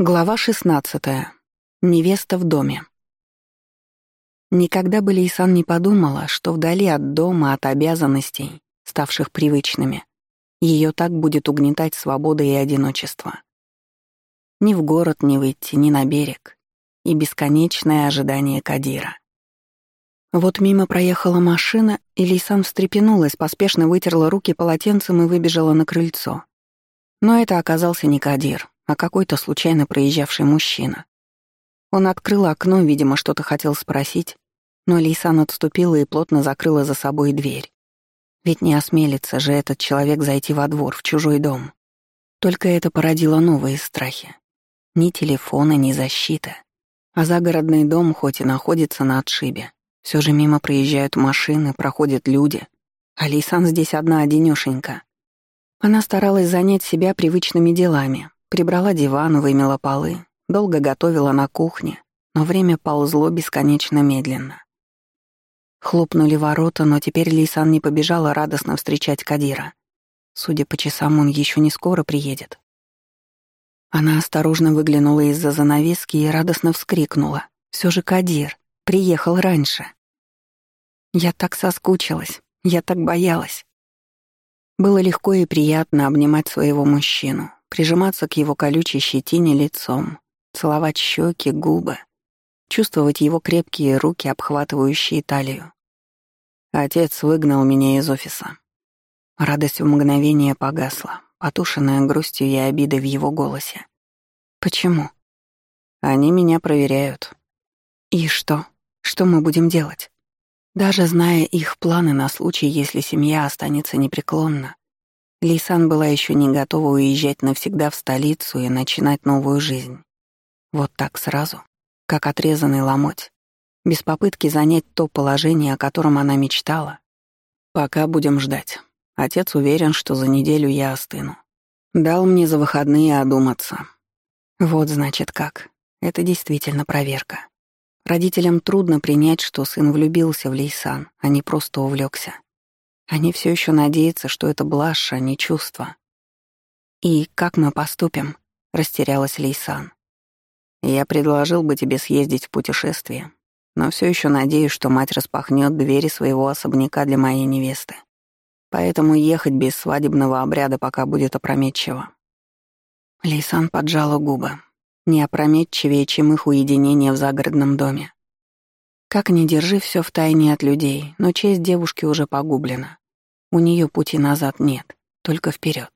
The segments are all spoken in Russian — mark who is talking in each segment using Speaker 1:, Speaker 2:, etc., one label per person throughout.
Speaker 1: Глава 16. Невеста в доме. Никогда бы Лейсан не подумала, что вдали от дома, от обязанностей, ставших привычными, ее так будет угнетать свобода и одиночество. Ни в город не выйти, ни на берег. И бесконечное ожидание Кадира. Вот мимо проехала машина, и Лейсан встрепенулась, поспешно вытерла руки полотенцем и выбежала на крыльцо. Но это оказался не Кадир а какой-то случайно проезжавший мужчина. Он открыл окно, видимо, что-то хотел спросить, но Лейсан отступила и плотно закрыла за собой дверь. Ведь не осмелится же этот человек зайти во двор, в чужой дом. Только это породило новые страхи. Ни телефона, ни защита. А загородный дом хоть и находится на отшибе, все же мимо проезжают машины, проходят люди. А Лейсан здесь одна одинёшенька. Она старалась занять себя привычными делами, Прибрала диван, вымела полы, долго готовила на кухне, но время ползло бесконечно медленно. Хлопнули ворота, но теперь Лисан не побежала радостно встречать Кадира. Судя по часам, он еще не скоро приедет. Она осторожно выглянула из-за занавески и радостно вскрикнула. Все же Кадир приехал раньше. Я так соскучилась, я так боялась. Было легко и приятно обнимать своего мужчину, прижиматься к его колючей щетине лицом, целовать щеки, губы, чувствовать его крепкие руки, обхватывающие талию. Отец выгнал меня из офиса. Радость в мгновение погасла, потушенная грустью и обидой в его голосе. «Почему?» «Они меня проверяют». «И что? Что мы будем делать?» Даже зная их планы на случай, если семья останется непреклонна, Лейсан была еще не готова уезжать навсегда в столицу и начинать новую жизнь. Вот так сразу, как отрезанный ломоть, без попытки занять то положение, о котором она мечтала. Пока будем ждать. Отец уверен, что за неделю я остыну. Дал мне за выходные одуматься. Вот значит как. Это действительно проверка. Родителям трудно принять, что сын влюбился в Лейсан, а не просто увлекся. Они все еще надеются, что это блажь, а не чувство. «И как мы поступим?» — растерялась Лейсан. «Я предложил бы тебе съездить в путешествие, но все еще надеюсь, что мать распахнет двери своего особняка для моей невесты. Поэтому ехать без свадебного обряда пока будет опрометчиво». Лейсан поджала губы, не опрометчивее, чем их уединение в загородном доме. Как ни держи все в тайне от людей, но честь девушки уже погублена. У нее пути назад нет, только вперед.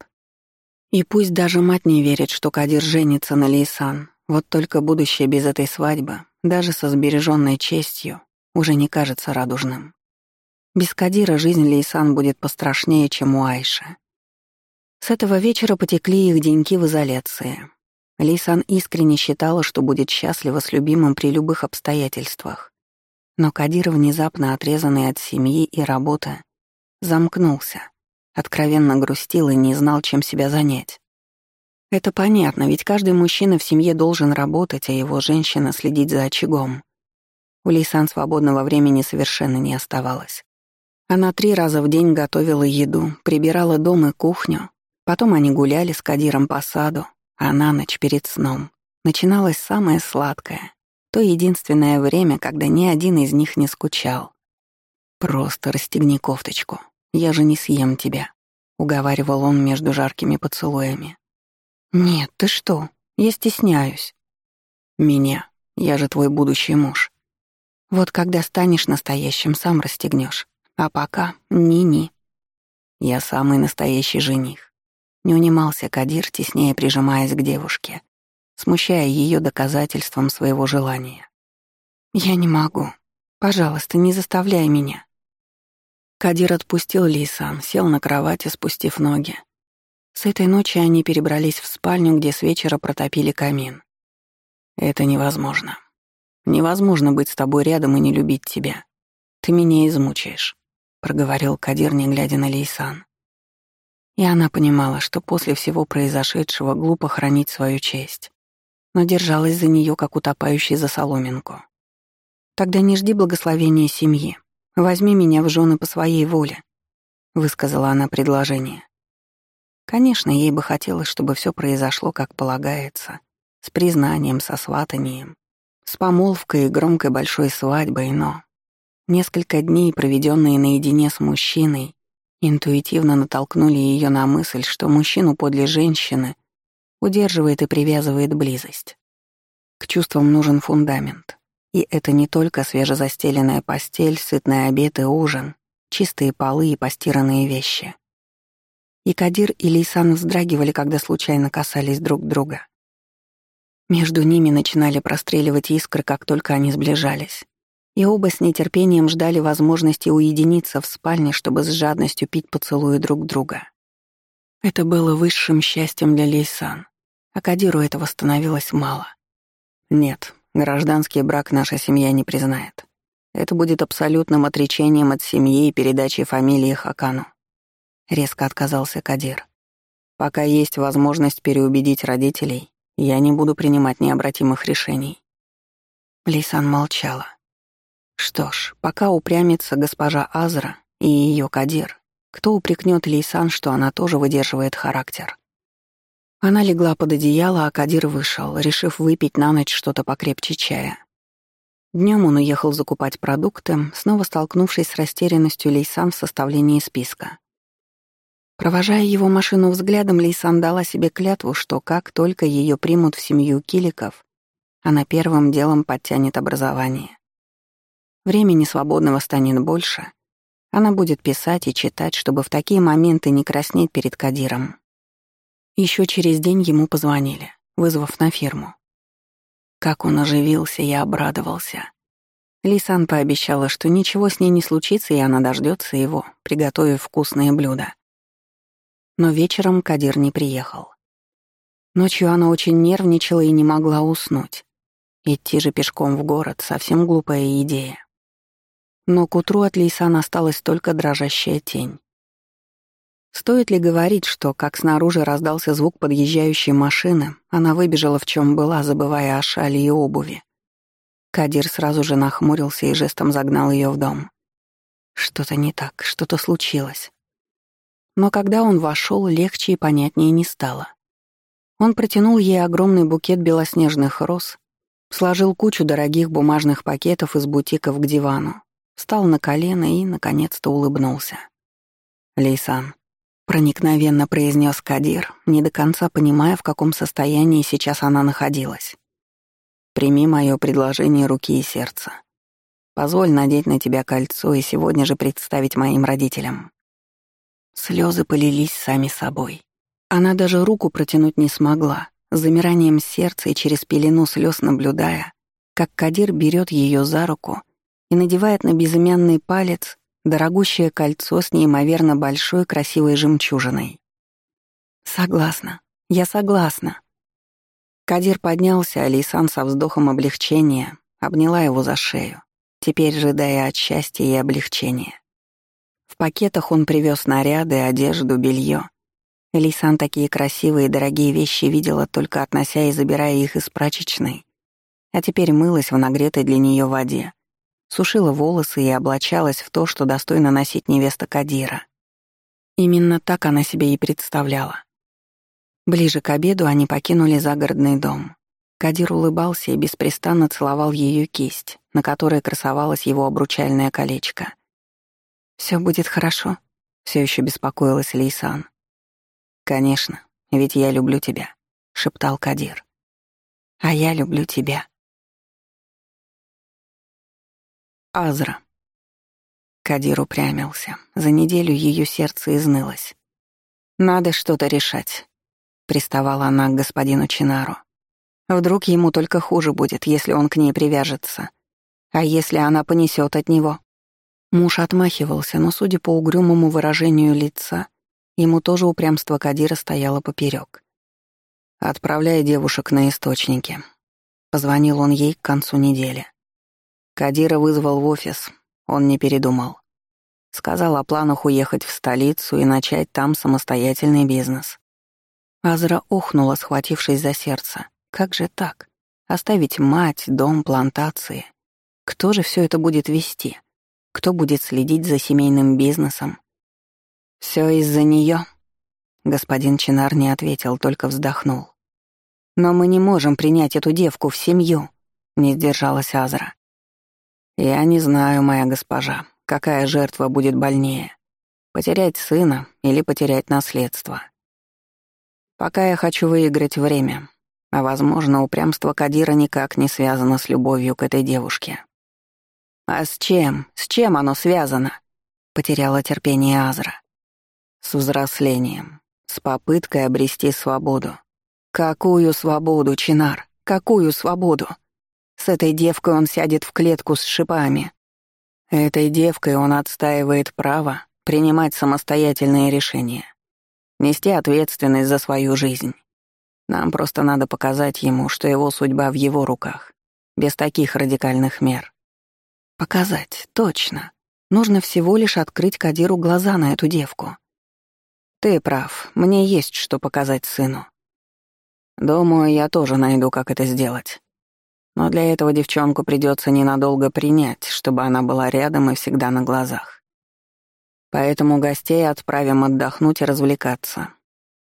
Speaker 1: И пусть даже мать не верит, что Кадир женится на Лейсан, вот только будущее без этой свадьбы, даже со сбереженной честью, уже не кажется радужным. Без Кадира жизнь Лейсан будет пострашнее, чем у Айши. С этого вечера потекли их деньки в изоляции. Лейсан искренне считала, что будет счастлива с любимым при любых обстоятельствах. Но Кадир, внезапно отрезанный от семьи и работы, замкнулся, откровенно грустил и не знал, чем себя занять. Это понятно, ведь каждый мужчина в семье должен работать, а его женщина следить за очагом. У Лейсан свободного времени совершенно не оставалось. Она три раза в день готовила еду, прибирала дом и кухню. Потом они гуляли с Кадиром по саду, а на ночь перед сном начиналось самое сладкое то единственное время, когда ни один из них не скучал. «Просто расстегни кофточку, я же не съем тебя», — уговаривал он между жаркими поцелуями. «Нет, ты что? Я стесняюсь». «Меня. Я же твой будущий муж. Вот когда станешь настоящим, сам расстегнешь. А пока ни-ни». «Я самый настоящий жених». Не унимался Кадир, теснее прижимаясь к девушке смущая ее доказательством своего желания. «Я не могу. Пожалуйста, не заставляй меня». Кадир отпустил Лисан, сел на кровати, спустив ноги. С этой ночи они перебрались в спальню, где с вечера протопили камин. «Это невозможно. Невозможно быть с тобой рядом и не любить тебя. Ты меня измучаешь», — проговорил Кадир, не глядя на Лейсан. И она понимала, что после всего произошедшего глупо хранить свою честь но держалась за нее, как утопающий за соломинку. «Тогда не жди благословения семьи. Возьми меня в жены по своей воле», — высказала она предложение. Конечно, ей бы хотелось, чтобы все произошло, как полагается, С признанием, со сватанием, с помолвкой и громкой большой свадьбой, но... Несколько дней, проведенные наедине с мужчиной, интуитивно натолкнули ее на мысль, что мужчину подле женщины удерживает и привязывает близость. К чувствам нужен фундамент. И это не только свежезастеленная постель, сытный обед и ужин, чистые полы и постиранные вещи. И Кадир и Лейсан вздрагивали, когда случайно касались друг друга. Между ними начинали простреливать искры, как только они сближались. И оба с нетерпением ждали возможности уединиться в спальне, чтобы с жадностью пить поцелуи друг друга. Это было высшим счастьем для Лейсан, а Кадиру этого становилось мало. Нет, гражданский брак наша семья не признает. Это будет абсолютным отречением от семьи и передачей фамилии Хакану. Резко отказался Кадир. Пока есть возможность переубедить родителей, я не буду принимать необратимых решений. Лейсан молчала. Что ж, пока упрямится госпожа Азра и ее Кадир, кто упрекнет Лейсан, что она тоже выдерживает характер? Она легла под одеяло, а Кадир вышел, решив выпить на ночь что-то покрепче чая. Днем он уехал закупать продукты, снова столкнувшись с растерянностью Лейсан в составлении списка. Провожая его машину взглядом, Лейсан дала себе клятву, что как только ее примут в семью Киликов, она первым делом подтянет образование. Времени свободного станет больше. Она будет писать и читать, чтобы в такие моменты не краснеть перед Кадиром. Еще через день ему позвонили, вызвав на фирму. Как он оживился и обрадовался. Лисан пообещала, что ничего с ней не случится, и она дождется его, приготовив вкусные блюда. Но вечером Кадир не приехал. Ночью она очень нервничала и не могла уснуть. Идти же пешком в город — совсем глупая идея. Но к утру от Лейсана осталась только дрожащая тень. Стоит ли говорить, что, как снаружи раздался звук подъезжающей машины, она выбежала в чем была, забывая о шале и обуви. Кадир сразу же нахмурился и жестом загнал ее в дом. Что-то не так, что-то случилось. Но когда он вошел, легче и понятнее не стало. Он протянул ей огромный букет белоснежных роз, сложил кучу дорогих бумажных пакетов из бутиков к дивану, встал на колено и, наконец-то, улыбнулся. «Лейсан, проникновенно произнес Кадир, не до конца понимая, в каком состоянии сейчас она находилась. «Прими мое предложение руки и сердца. Позволь надеть на тебя кольцо и сегодня же представить моим родителям». Слезы полились сами собой. Она даже руку протянуть не смогла, с замиранием сердца и через пелену слез наблюдая, как Кадир берет ее за руку и надевает на безымянный палец дорогущее кольцо с неимоверно большой красивой жемчужиной. «Согласна, я согласна». Кадир поднялся, а Лейсан со вздохом облегчения обняла его за шею, теперь рыдая от счастья и облегчения. В пакетах он привез наряды, одежду, белье. Лейсан такие красивые и дорогие вещи видела, только относя и забирая их из прачечной, а теперь мылась в нагретой для нее воде, сушила волосы и облачалась в то, что достойно носить невеста Кадира. Именно так она себе и представляла. Ближе к обеду они покинули загородный дом. Кадир улыбался и беспрестанно целовал ее кисть, на которой красовалось его обручальное колечко. Все будет хорошо», — все еще беспокоилась Лейсан. «Конечно, ведь я люблю тебя», — шептал Кадир. «А я люблю тебя». Азра. Кадир упрямился. За неделю ее сердце изнылось. «Надо что-то решать», — приставала она к господину Чинару. «Вдруг ему только хуже будет, если он к ней привяжется. А если она понесет от него?» Муж отмахивался, но, судя по угрюмому выражению лица, ему тоже упрямство Кадира стояло поперек. «Отправляя девушек на источники», — позвонил он ей к концу недели. Кадира вызвал в офис, он не передумал. Сказал о планах уехать в столицу и начать там самостоятельный бизнес. Азра охнула, схватившись за сердце. Как же так? Оставить мать, дом, плантации. Кто же все это будет вести? Кто будет следить за семейным бизнесом? Все из-за нее. Господин Чинар не ответил, только вздохнул. Но мы не можем принять эту девку в семью», — не сдержалась Азра. «Я не знаю, моя госпожа, какая жертва будет больнее. Потерять сына или потерять наследство. Пока я хочу выиграть время, а, возможно, упрямство Кадира никак не связано с любовью к этой девушке. «А с чем? С чем оно связано?» — потеряла терпение Азра. «С взрослением, с попыткой обрести свободу. Какую свободу, Чинар? Какую свободу? С этой девкой он сядет в клетку с шипами. Этой девкой он отстаивает право принимать самостоятельные решения, нести ответственность за свою жизнь. Нам просто надо показать ему, что его судьба в его руках, без таких радикальных мер. Показать, точно. Нужно всего лишь открыть Кадиру глаза на эту девку. Ты прав, мне есть что показать сыну. Думаю, я тоже найду, как это сделать. Но для этого девчонку придется ненадолго принять, чтобы она была рядом и всегда на глазах. Поэтому гостей отправим отдохнуть и развлекаться,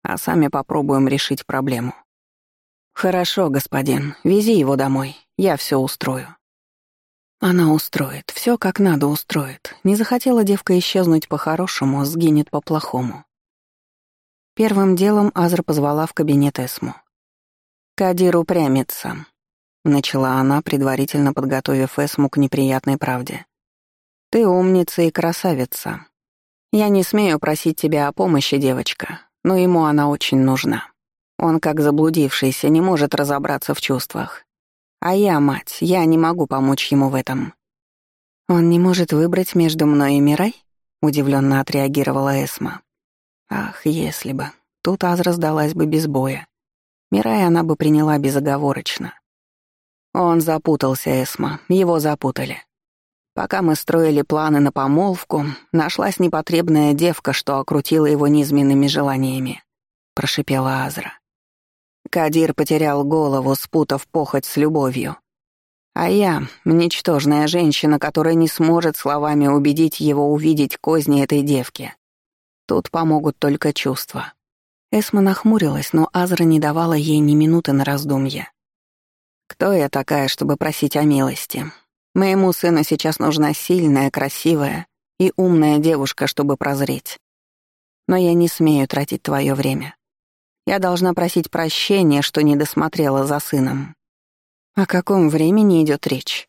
Speaker 1: а сами попробуем решить проблему. Хорошо, господин, вези его домой, я все устрою. Она устроит, все как надо устроит. Не захотела девка исчезнуть по-хорошему, сгинет по-плохому. Первым делом Азра позвала в кабинет Эсму. «Кадир упрямится», — начала она, предварительно подготовив Эсму к неприятной правде. «Ты умница и красавица. Я не смею просить тебя о помощи, девочка, но ему она очень нужна. Он, как заблудившийся, не может разобраться в чувствах. А я, мать, я не могу помочь ему в этом». «Он не может выбрать между мной и Мирай?» — удивленно отреагировала Эсма. «Ах, если бы. Тут Азра сдалась бы без боя. Мирай она бы приняла безоговорочно. Он запутался, Эсма, его запутали. Пока мы строили планы на помолвку, нашлась непотребная девка, что окрутила его низменными желаниями, прошипела Азра. Кадир потерял голову, спутав похоть с любовью. А я — ничтожная женщина, которая не сможет словами убедить его увидеть козни этой девки. Тут помогут только чувства. Эсма нахмурилась, но Азра не давала ей ни минуты на раздумье. «Кто я такая, чтобы просить о милости? Моему сыну сейчас нужна сильная, красивая и умная девушка, чтобы прозреть. Но я не смею тратить твое время. Я должна просить прощения, что не досмотрела за сыном. О каком времени идет речь?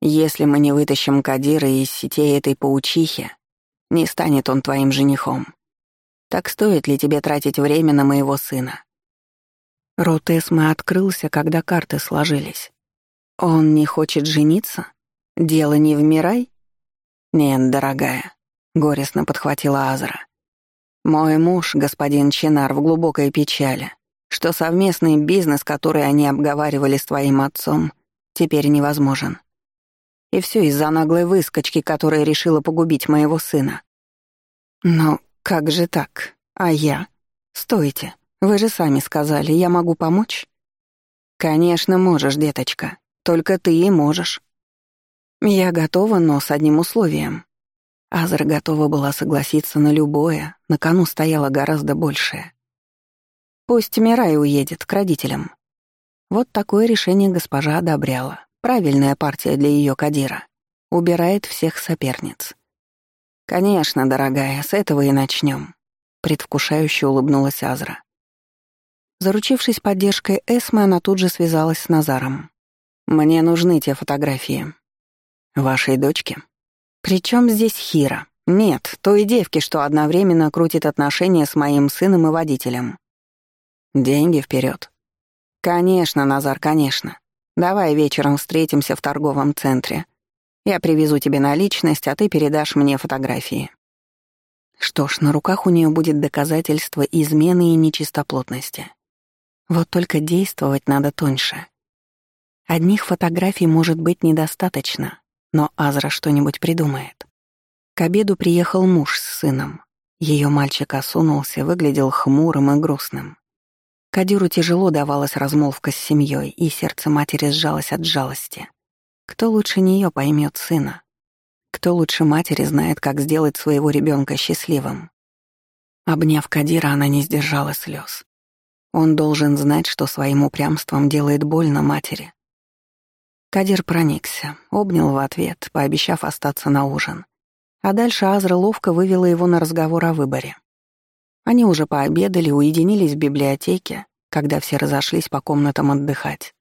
Speaker 1: Если мы не вытащим Кадира из сетей этой паучихи, не станет он твоим женихом. Так стоит ли тебе тратить время на моего сына? Рот Эсмы открылся, когда карты сложились. Он не хочет жениться? Дело не в Мирай? Нет, дорогая, горестно подхватила Азра. Мой муж, господин Чинар, в глубокой печали, что совместный бизнес, который они обговаривали с твоим отцом, теперь невозможен. И все из-за наглой выскочки, которая решила погубить моего сына. Но как же так? А я? Стойте, вы же сами сказали, я могу помочь? Конечно, можешь, деточка. Только ты и можешь. Я готова, но с одним условием. Азра готова была согласиться на любое, на кону стояло гораздо большее. Пусть Мирай уедет к родителям. Вот такое решение госпожа одобряла. Правильная партия для ее Кадира. Убирает всех соперниц. «Конечно, дорогая, с этого и начнем», — предвкушающе улыбнулась Азра. Заручившись поддержкой Эсмы, она тут же связалась с Назаром. «Мне нужны те фотографии. Вашей дочки?» «Причем здесь Хира? Нет, той девки, что одновременно крутит отношения с моим сыном и водителем». «Деньги вперед. «Конечно, Назар, конечно. Давай вечером встретимся в торговом центре. Я привезу тебе наличность, а ты передашь мне фотографии. Что ж, на руках у нее будет доказательство измены и нечистоплотности. Вот только действовать надо тоньше. Одних фотографий может быть недостаточно, но Азра что-нибудь придумает. К обеду приехал муж с сыном. Ее мальчик осунулся, выглядел хмурым и грустным. Кадиру тяжело давалась размолвка с семьей, и сердце матери сжалось от жалости. Кто лучше нее поймет сына? Кто лучше матери знает, как сделать своего ребенка счастливым? Обняв Кадира, она не сдержала слез. Он должен знать, что своим упрямством делает больно матери. Кадир проникся, обнял в ответ, пообещав остаться на ужин. А дальше Азра ловко вывела его на разговор о выборе. Они уже пообедали, уединились в библиотеке, когда все разошлись по комнатам отдыхать.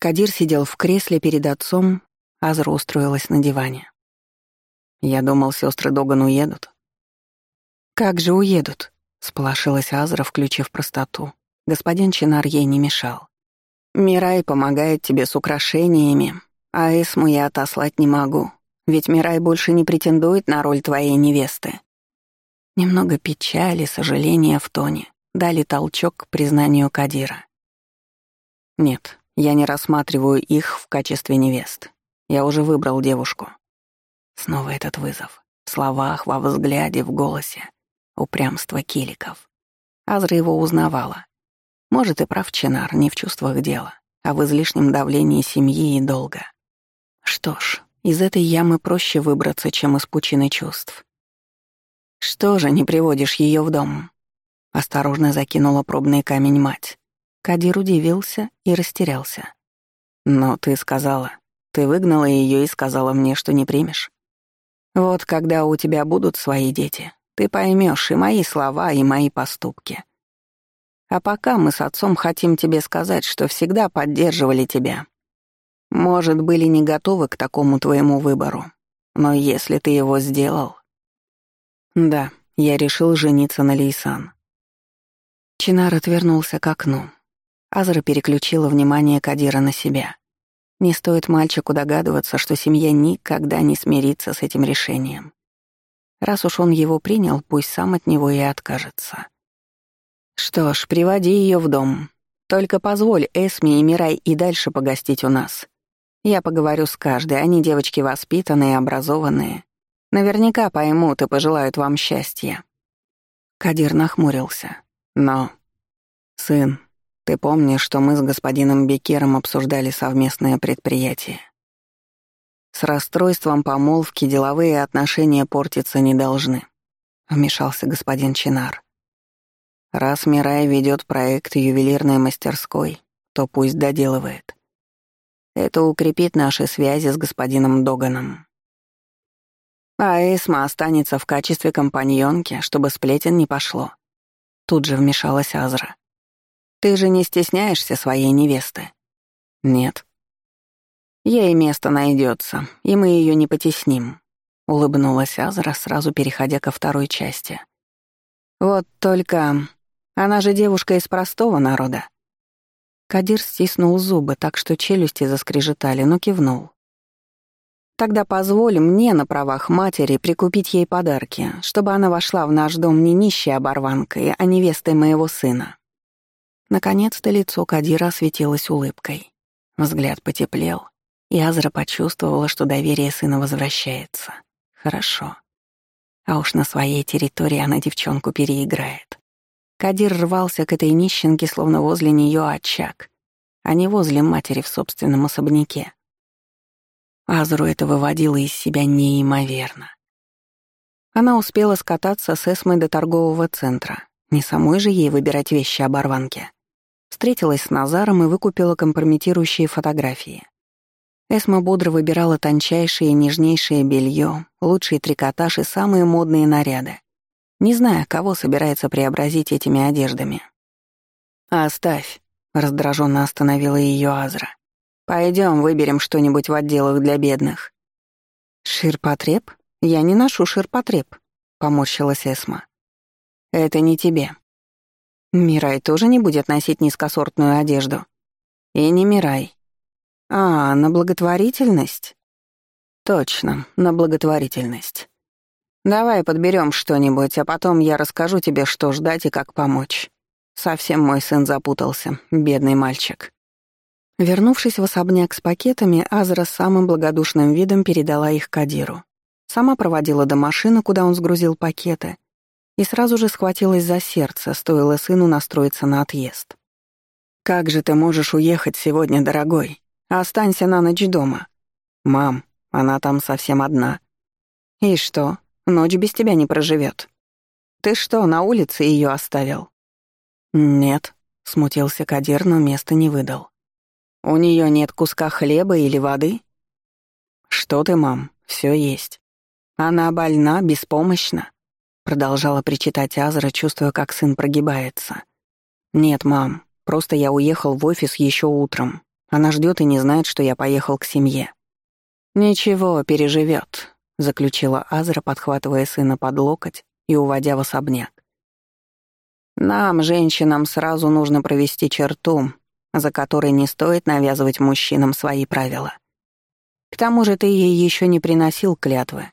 Speaker 1: Кадир сидел в кресле перед отцом, Азра устроилась на диване. «Я думал, сестры Доган уедут». «Как же уедут?» — сполошилась Азра, включив простоту. Господин Чинар ей не мешал. «Мирай помогает тебе с украшениями, а Эсму я отослать не могу, ведь Мирай больше не претендует на роль твоей невесты». Немного печали, сожаления в тоне дали толчок к признанию Кадира. «Нет, я не рассматриваю их в качестве невест. Я уже выбрал девушку». Снова этот вызов. В словах, во взгляде, в голосе. Упрямство киликов. Азра его узнавала. Может, и прав Чинар, не в чувствах дела, а в излишнем давлении семьи и долга. Что ж, из этой ямы проще выбраться, чем из пучины чувств. «Что же не приводишь ее в дом?» Осторожно закинула пробный камень мать. Кадир удивился и растерялся. «Но ты сказала, ты выгнала ее и сказала мне, что не примешь. Вот когда у тебя будут свои дети, ты поймешь и мои слова, и мои поступки. А пока мы с отцом хотим тебе сказать, что всегда поддерживали тебя. Может, были не готовы к такому твоему выбору, но если ты его сделал... Да, я решил жениться на Лейсан. Чинар отвернулся к окну. Азра переключила внимание Кадира на себя. Не стоит мальчику догадываться, что семья никогда не смирится с этим решением. Раз уж он его принял, пусть сам от него и откажется. Что ж, приводи ее в дом. Только позволь Эсме и Мирай и дальше погостить у нас. Я поговорю с каждой, они девочки воспитанные, образованные. Наверняка поймут и пожелают вам счастья. Кадир нахмурился. Но... Сын, ты помнишь, что мы с господином Бекером обсуждали совместное предприятие? С расстройством помолвки деловые отношения портиться не должны, вмешался господин Чинар. Раз Мирай ведет проект ювелирной мастерской, то пусть доделывает. Это укрепит наши связи с господином Доганом. А Эсма останется в качестве компаньонки, чтобы сплетен не пошло. Тут же вмешалась Азра. Ты же не стесняешься своей невесты? Нет. Ей место найдется, и мы ее не потесним», — улыбнулась Азра, сразу переходя ко второй части. «Вот только... Она же девушка из простого народа». Кадир стиснул зубы, так что челюсти заскрежетали, но кивнул. «Тогда позволь мне на правах матери прикупить ей подарки, чтобы она вошла в наш дом не нищей оборванкой, а невестой моего сына». Наконец-то лицо Кадира осветилось улыбкой. Взгляд потеплел, и Азра почувствовала, что доверие сына возвращается. Хорошо. А уж на своей территории она девчонку переиграет. Кадир рвался к этой нищенке, словно возле нее очаг, а не возле матери в собственном особняке. Азру это выводило из себя неимоверно. Она успела скататься с Эсмой до торгового центра. Не самой же ей выбирать вещи оборванки. Встретилась с Назаром и выкупила компрометирующие фотографии. Эсма бодро выбирала тончайшее и нежнейшее белье, лучший трикотаж и самые модные наряды, не зная, кого собирается преобразить этими одеждами. «Оставь», — раздраженно остановила ее Азра. Пойдем, выберем что-нибудь в отделах для бедных». «Ширпотреб? Я не ношу ширпотреб», — поморщилась Эсма. «Это не тебе». «Мирай тоже не будет носить низкосортную одежду». «И не Мирай. «А, на благотворительность?» «Точно, на благотворительность. Давай подберем что-нибудь, а потом я расскажу тебе, что ждать и как помочь. Совсем мой сын запутался, бедный мальчик». Вернувшись в особняк с пакетами, Азра с самым благодушным видом передала их Кадиру. Сама проводила до машины, куда он сгрузил пакеты, и сразу же схватилась за сердце, стоило сыну настроиться на отъезд. «Как же ты можешь уехать сегодня, дорогой?» Останься на ночь дома. Мам, она там совсем одна. И что, ночь без тебя не проживет? Ты что, на улице ее оставил? Нет, Смутился Кадир, но места не выдал. «У нее нет куска хлеба или воды?» «Что ты, мам, все есть. Она больна, беспомощна», — продолжала причитать Азра, чувствуя, как сын прогибается. «Нет, мам, просто я уехал в офис еще утром. Она ждет и не знает, что я поехал к семье». «Ничего, переживет, заключила Азра, подхватывая сына под локоть и уводя в особняк. Нам, женщинам, сразу нужно провести черту, за которой не стоит навязывать мужчинам свои правила. К тому же ты ей еще не приносил клятвы,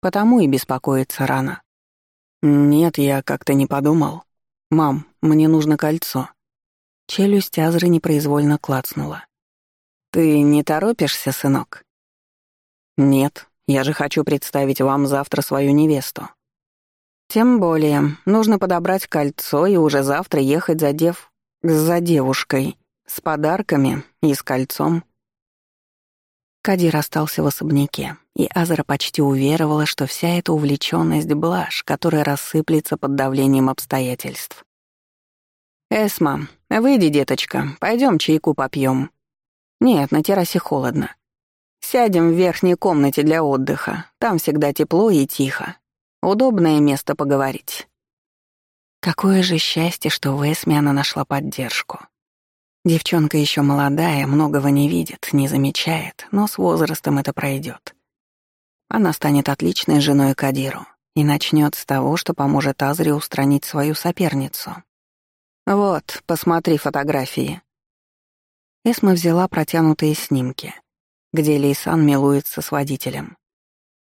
Speaker 1: потому и беспокоиться рано. Нет, я как-то не подумал. Мам, мне нужно кольцо. Челюсть Азры непроизвольно клацнула. Ты не торопишься, сынок? Нет, я же хочу представить вам завтра свою невесту. Тем более, нужно подобрать кольцо и уже завтра ехать за дев... за девушкой. С подарками и с кольцом. Кадир остался в особняке, и Азара почти уверовала, что вся эта увлеченность — блажь, которая рассыплется под давлением обстоятельств. «Эсма, выйди, деточка, пойдем чайку попьем. «Нет, на террасе холодно. Сядем в верхней комнате для отдыха, там всегда тепло и тихо. Удобное место поговорить. Какое же счастье, что в она нашла поддержку. Девчонка еще молодая, многого не видит, не замечает, но с возрастом это пройдет. Она станет отличной женой Кадиру и начнет с того, что поможет Азре устранить свою соперницу. «Вот, посмотри фотографии». Эсма взяла протянутые снимки, где Лейсан милуется с водителем.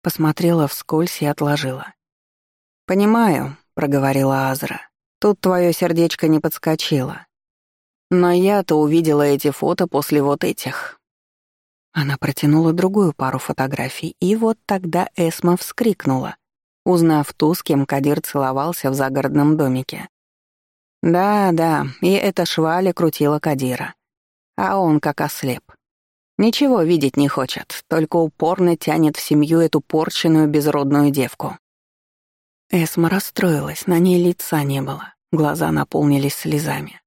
Speaker 1: Посмотрела вскользь и отложила. «Понимаю», — проговорила Азра. «Тут твое сердечко не подскочило. Но я-то увидела эти фото после вот этих». Она протянула другую пару фотографий, и вот тогда Эсма вскрикнула, узнав ту, с кем Кадир целовался в загородном домике. Да-да, и эта шваля крутила Кадира. А он как ослеп. Ничего видеть не хочет, только упорно тянет в семью эту порченную безродную девку. Эсма расстроилась, на ней лица не было, глаза наполнились слезами.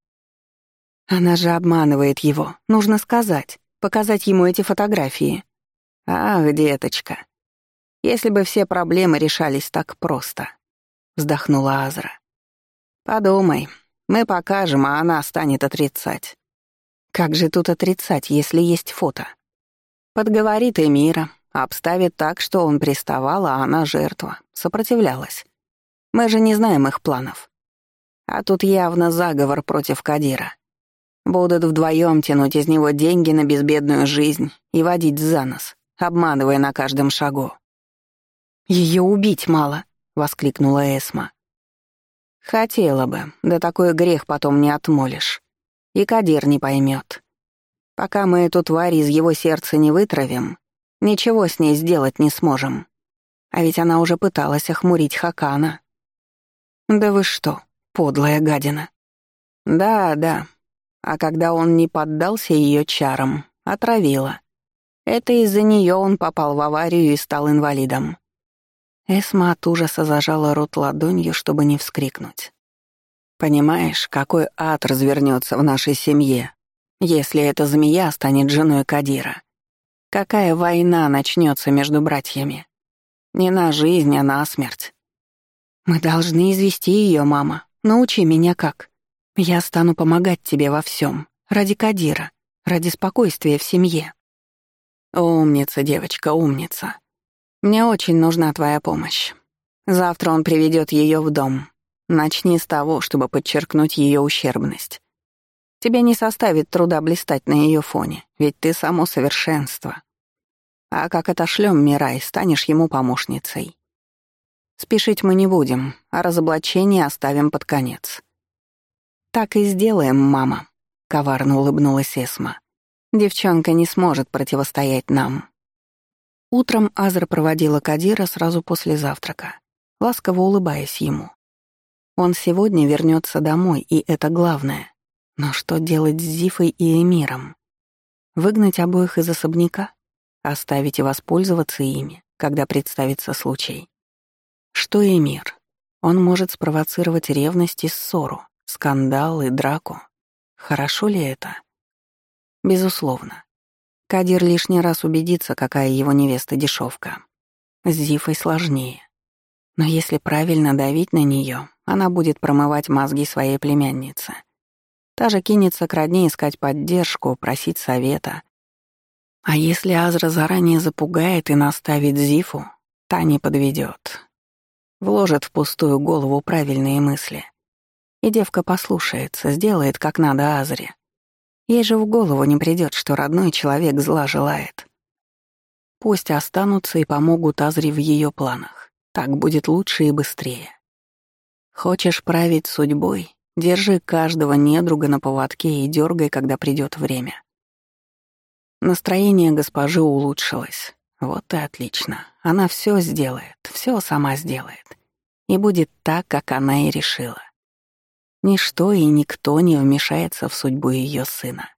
Speaker 1: Она же обманывает его, нужно сказать, показать ему эти фотографии. «Ах, деточка, если бы все проблемы решались так просто», — вздохнула Азра. «Подумай, мы покажем, а она станет отрицать». «Как же тут отрицать, если есть фото?» Подговорит Эмира, обставит так, что он приставал, а она жертва, сопротивлялась. Мы же не знаем их планов. А тут явно заговор против Кадира. Будут вдвоем тянуть из него деньги на безбедную жизнь и водить за нос, обманывая на каждом шагу. Ее убить мало», — воскликнула Эсма. «Хотела бы, да такой грех потом не отмолишь. И Кадир не поймет. Пока мы эту тварь из его сердца не вытравим, ничего с ней сделать не сможем. А ведь она уже пыталась охмурить Хакана. «Да вы что, подлая гадина!» «Да, да. А когда он не поддался ее чарам, отравила. Это из-за нее он попал в аварию и стал инвалидом». Эсма от ужаса зажала рот ладонью, чтобы не вскрикнуть. «Понимаешь, какой ад развернется в нашей семье, если эта змея станет женой Кадира? Какая война начнется между братьями? Не на жизнь, а на смерть. «Мы должны извести ее, мама. Научи меня как. Я стану помогать тебе во всем. Ради Кадира, ради спокойствия в семье». «Умница, девочка, умница. Мне очень нужна твоя помощь. Завтра он приведет ее в дом. Начни с того, чтобы подчеркнуть ее ущербность. Тебе не составит труда блистать на ее фоне, ведь ты само совершенство. А как отошлем Мирай, станешь ему помощницей. Спешить мы не будем, а разоблачение оставим под конец. «Так и сделаем, мама», — коварно улыбнулась Эсма. «Девчонка не сможет противостоять нам». Утром Азра проводила Кадира сразу после завтрака, ласково улыбаясь ему. Он сегодня вернется домой, и это главное. Но что делать с Зифой и Эмиром? Выгнать обоих из особняка? Оставить и воспользоваться ими, когда представится случай? Что и мир. Он может спровоцировать ревность и ссору, скандал и драку. Хорошо ли это? Безусловно. Кадир лишний раз убедится, какая его невеста дешевка. С Зифой сложнее. Но если правильно давить на нее, она будет промывать мозги своей племянницы. Та же кинется к родне искать поддержку, просить совета. А если Азра заранее запугает и наставит Зифу, та не подведет. Вложит в пустую голову правильные мысли. И девка послушается, сделает как надо Азре. Ей же в голову не придет, что родной человек зла желает. Пусть останутся и помогут Азре в ее планах. Так будет лучше и быстрее. Хочешь править судьбой? Держи каждого недруга на поводке и дергай, когда придет время. Настроение госпожи улучшилось. Вот и отлично. Она все сделает, все сама сделает. И будет так, как она и решила. Ничто и никто не вмешается в судьбу ее сына.